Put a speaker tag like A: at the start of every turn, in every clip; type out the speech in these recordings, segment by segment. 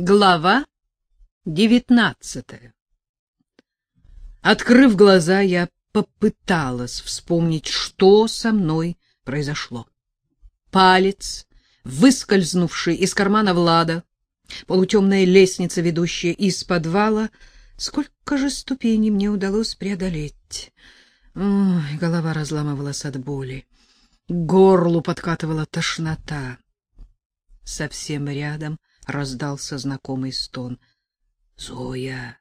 A: Глава девятнадцатая Открыв глаза, я попыталась вспомнить, что со мной произошло. Палец, выскользнувший из кармана Влада, полутемная лестница, ведущая из подвала. Сколько же ступеней мне удалось преодолеть? Ой, голова разламывалась от боли. К горлу подкатывала тошнота. Совсем рядом раздался знакомый стон. Зоя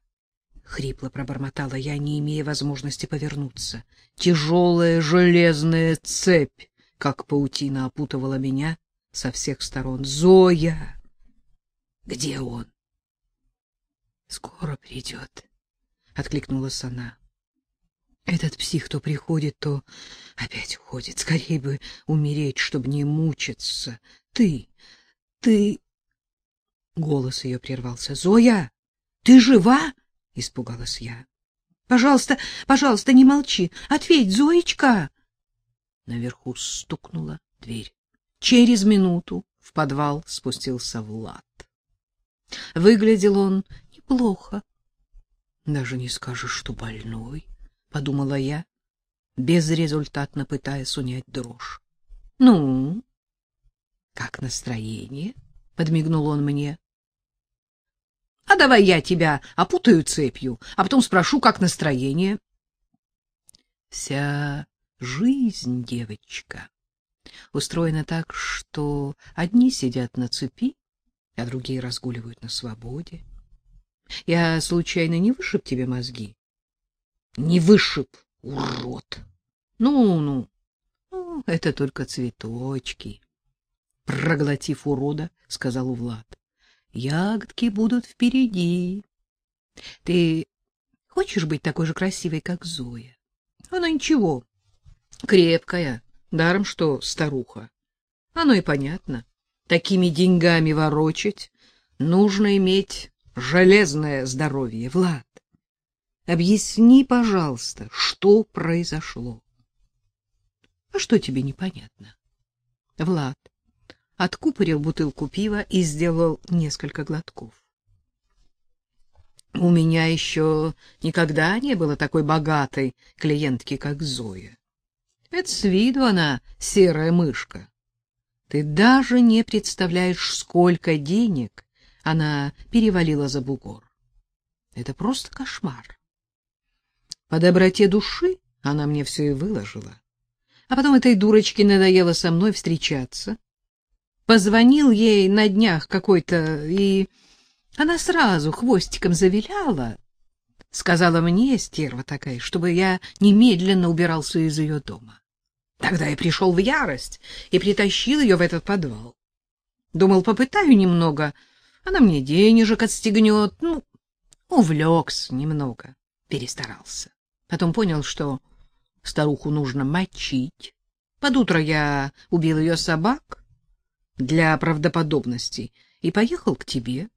A: хрипло пробормотала я, не имея возможности повернуться. Тяжелая железная цепь, как паутина, опутывала меня со всех сторон. Зоя! Где он? Скоро придет, — откликнулась она. Этот псих то приходит, то опять уходит. Скорее бы умереть, чтобы не мучиться. Ты, ты... Голос ее прервался. Зоя, ты жива? Испугалась я. Пожалуйста, пожалуйста, не молчи. Ответь, Зоечка. Наверху стукнула дверь. Через минуту в подвал спустился Влад. Выглядел он неплохо. Даже не скажешь, что больной, подумала я, безрезультатно пытаясь унять дрожь. Ну, как настроение? подмигнул он мне. Давай я тебя опутаю цепью, а потом спрошу, как настроение. Вся жизнь, девочка, устроена так, что одни сидят на цепи, а другие разгуливают на свободе. Я случайно не вышиб тебе мозги? Не вышиб, урод. Ну-ну. Ну, это только цветочки. Проглотив урода, сказал Влад. Ягодки будут впереди. Ты хочешь быть такой же красивой, как Зоя? Она ничего, крепкая, даром что старуха. Оно и понятно. Такими деньгами ворочать нужно иметь железное здоровье, Влад. Объясни, пожалуйста, что произошло. А что тебе непонятно? Влад откупорил бутылку пива и сделал несколько глотков. У меня еще никогда не было такой богатой клиентки, как Зоя. Это с виду она серая мышка. Ты даже не представляешь, сколько денег она перевалила за бугор. Это просто кошмар. По доброте души она мне все и выложила. А потом этой дурочке надоело со мной встречаться. Позвонил ей на днях какой-то, и она сразу хвостиком завиляла. Сказала мне, стерва такая, чтобы я немедленно убирался из ее дома. Тогда я пришел в ярость и притащил ее в этот подвал. Думал, попытаю немного, она мне денежек отстегнет. Ну, увлекся немного, перестарался. Потом понял, что старуху нужно мочить. Под утро я убил ее собак, для правдоподобности и поехал к тебе.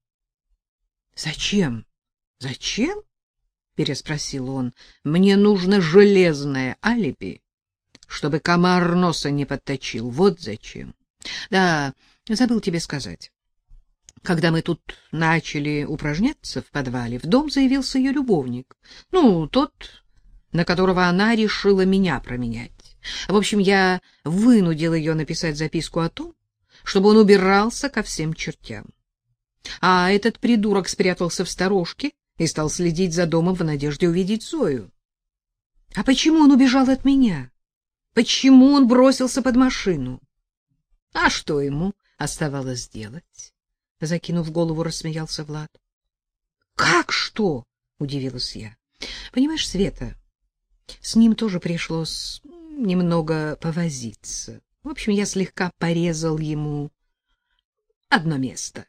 A: Зачем? Зачем? переспросил он. Мне нужно железное алиби, чтобы комар носа не подточил. Вот зачем. Да, забыл тебе сказать. Когда мы тут начали упражняться в подвале, в дом заявился ее любовник. Ну, тот, на которого она решила меня променять. В общем, я вынудил ее написать записку о том, чтобы он убирался ко всем чертям. А этот придурок спрятался в сторожке и стал следить за домом в надежде увидеть Зою. А почему он убежал от меня? Почему он бросился под машину? А что ему оставалось делать? Закинув голову, рассмеялся Влад. Как что? удивилась я. Понимаешь, Света, с ним тоже пришлось немного повозиться. В общем, я слегка порезал ему одно место.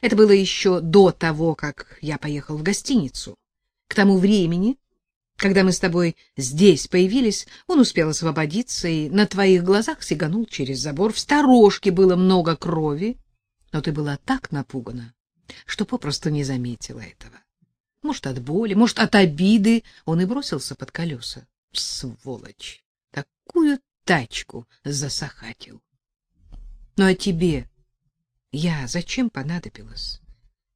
A: Это было еще до того, как я поехал в гостиницу. К тому времени, когда мы с тобой здесь появились, он успел освободиться и на твоих глазах сиганул через забор. В сторожке было много крови, но ты была так напугана, что попросту не заметила этого. Может, от боли, может, от обиды он и бросился под колеса. Сволочь! Такую тачку засахатил. Ну а тебе я зачем понадобилась?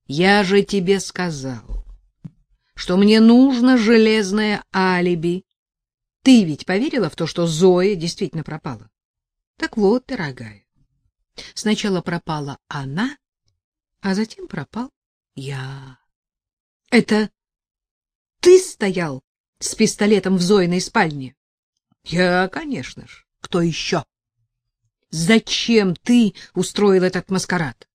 A: Я же тебе сказал, что мне нужно железное алиби. Ты ведь поверила в то, что Зоя действительно пропала? Так вот, дорогая, сначала пропала она, а затем пропал я. Это ты стоял с пистолетом в Зоиной спальне? Я, конечно ж. Кто еще? Зачем ты устроил этот маскарад?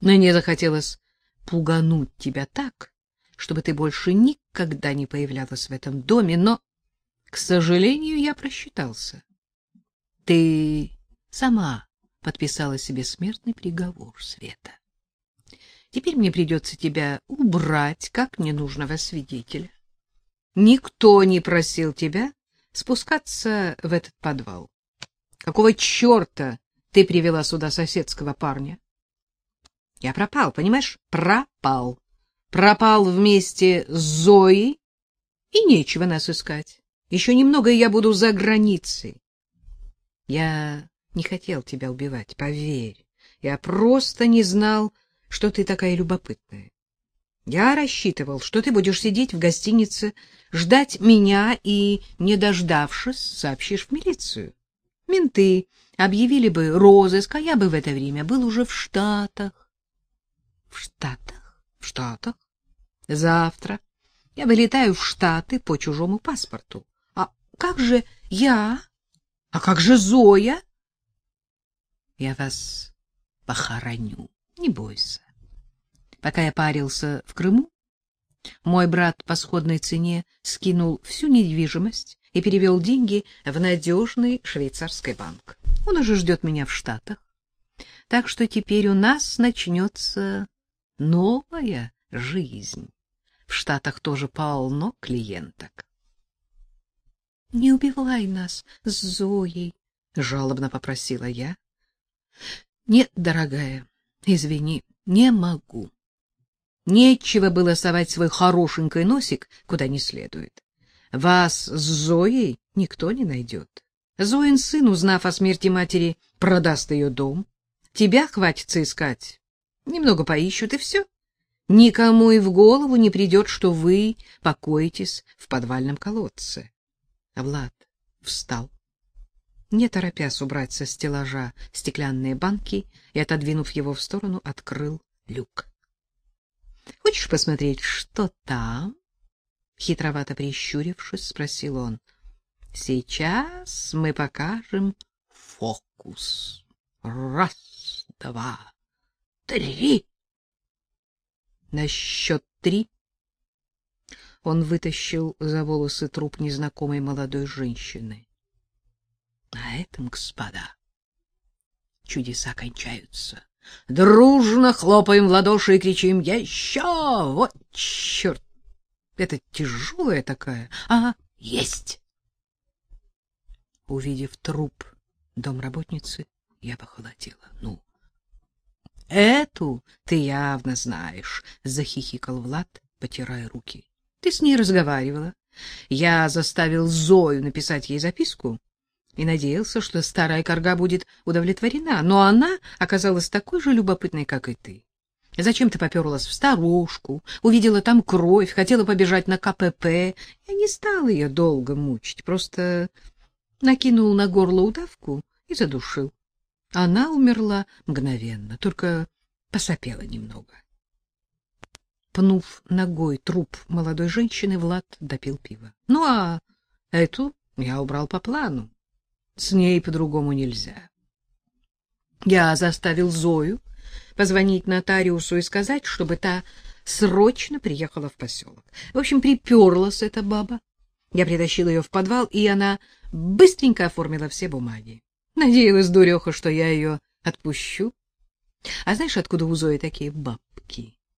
A: Мне захотелось пугануть тебя так, чтобы ты больше никогда не появлялась в этом доме, но, к сожалению, я просчитался. Ты сама подписала себе смертный приговор, Света. Теперь мне придется тебя убрать как ненужного свидетеля. Никто не просил тебя спускаться в этот подвал. Какого черта ты привела сюда соседского парня? Я пропал, понимаешь? Пропал. Пропал вместе с Зоей, и нечего нас искать. Еще немного, и я буду за границей. Я не хотел тебя убивать, поверь. Я просто не знал, что ты такая любопытная. Я рассчитывал, что ты будешь сидеть в гостинице, ждать меня и, не дождавшись, сообщишь в милицию. Менты объявили бы розыск, а я бы в это время был уже в Штатах. В Штатах? В Штатах? Завтра я вылетаю в Штаты по чужому паспорту. А как же я? А как же Зоя? Я вас похороню, не бойся. Пока я парился в Крыму, мой брат по сходной цене скинул всю недвижимость и перевел деньги в надежный швейцарский банк. Он уже ждет меня в Штатах. Так что теперь у нас начнется новая жизнь. В Штатах тоже полно клиенток. — Не убивай нас с Зоей, — жалобно попросила я. — Нет, дорогая, извини, не могу. Нечего было совать свой хорошенький носик куда не следует. Вас с Зоей никто не найдет. Зоин сын, узнав о смерти матери, продаст ее дом. Тебя хватится искать. Немного поищут, и все. Никому и в голову не придет, что вы покоитесь в подвальном колодце. А Влад встал, не торопясь убрать со стеллажа стеклянные банки и, отодвинув его в сторону, открыл люк. — Хочешь посмотреть, что там? — хитровато прищурившись, спросил он. — Сейчас мы покажем фокус. Раз, два, три. На счет три он вытащил за волосы труп незнакомой молодой женщины. На этом, господа, чудеса кончаются. Дружно хлопаем в ладоши и кричим «Еще! Вот черт! Это тяжелая такая. А, есть!» Увидев труп домработницы, я похолодела. «Ну, эту ты явно знаешь», — захихикал Влад, потирая руки. «Ты с ней разговаривала. Я заставил Зою написать ей записку и надеялся, что старая корга будет удовлетворена, но она оказалась такой же любопытной, как и ты. Зачем ты поперлась в старушку, увидела там кровь, хотела побежать на КПП? Я не стал ее долго мучить, просто накинул на горло удавку и задушил. Она умерла мгновенно, только посопела немного. Пнув ногой труп молодой женщины, Влад допил пиво. Ну а эту я убрал по плану. С ней по-другому нельзя. Я заставил Зою позвонить нотариусу и сказать, чтобы та срочно приехала в поселок. В общем, приперлась эта баба. Я притащил ее в подвал, и она быстренько оформила все бумаги. Надеялась дуреха, что я ее отпущу. А знаешь, откуда у Зои такие бабки?